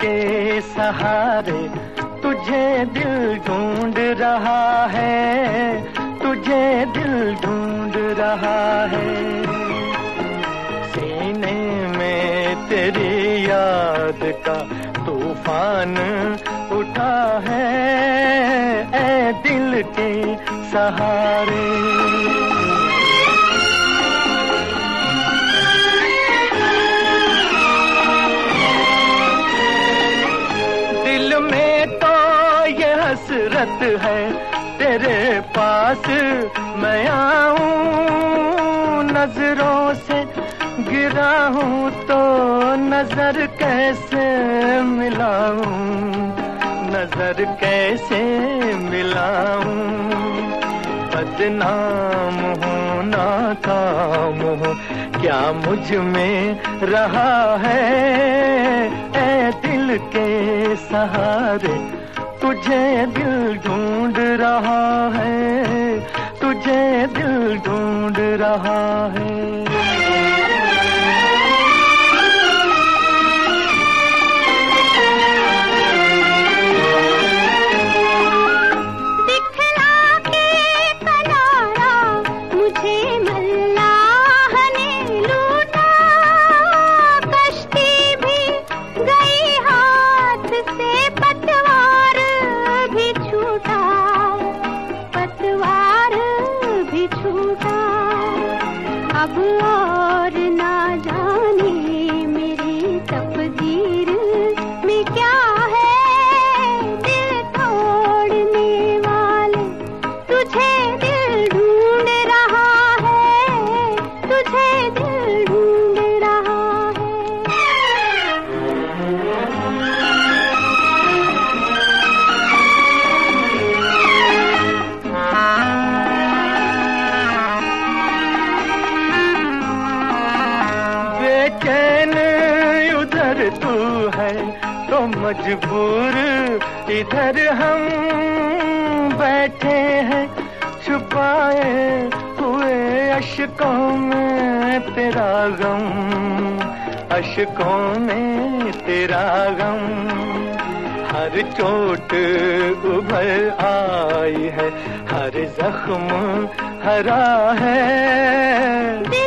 के सहारे तुझे दिल ढूंढ रहा है, तुझे दिल ढूंढ रहा है। सीने में तेरी याद का तूफ़ान उठा है ए दिल के सहारे। हसरत है तेरे पास। मैं आऊँ नज़रों से, गिरा हूँ तो नज़र कैसे मिलाऊं? नज़र कैसे मिलाऊं? बदनाम हूँ, नाकाम हूँ, क्या मुझमें रहा है? ए दिल के सहारे तुझे दिल ढूंढ रहा है तुझे दिल ढूंढ रहा है। अब और ना जाने बेचैन उधर तू है तो मजबूर इधर हम बैठे हैं। छुपाए हुए अशकों में तेरा गम, अशकों में तेरा गम। हर चोट उभर आई है, हर जख्म हरा है।